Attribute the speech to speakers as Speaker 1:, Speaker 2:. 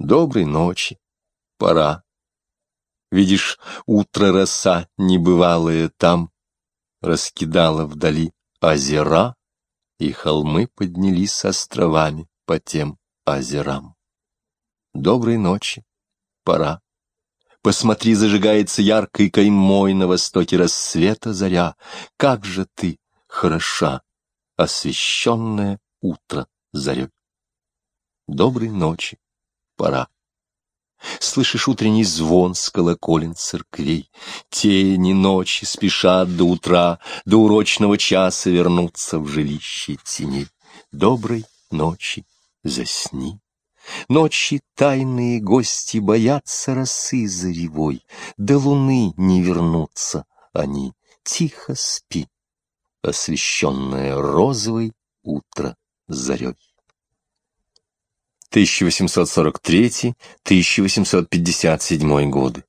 Speaker 1: Доброй ночи, пора. Видишь, утро роса небывалая там Раскидала вдали озера, И холмы поднялись с островами по тем озерам. Доброй ночи, пора. Посмотри, зажигается яркой каймой На востоке рассвета заря. Как же ты хороша, освещенное утро зарей. Доброй ночи, пора. Слышишь утренний звон с колоколен церквей, Тени ночи спешат до утра, До урочного часа вернуться в жилище теней. Доброй ночи, засни. Ночи тайные гости боятся росы заревой, До луны не вернутся они, тихо спи, Освещенное розовой утро зарей. 1843-1857 годы.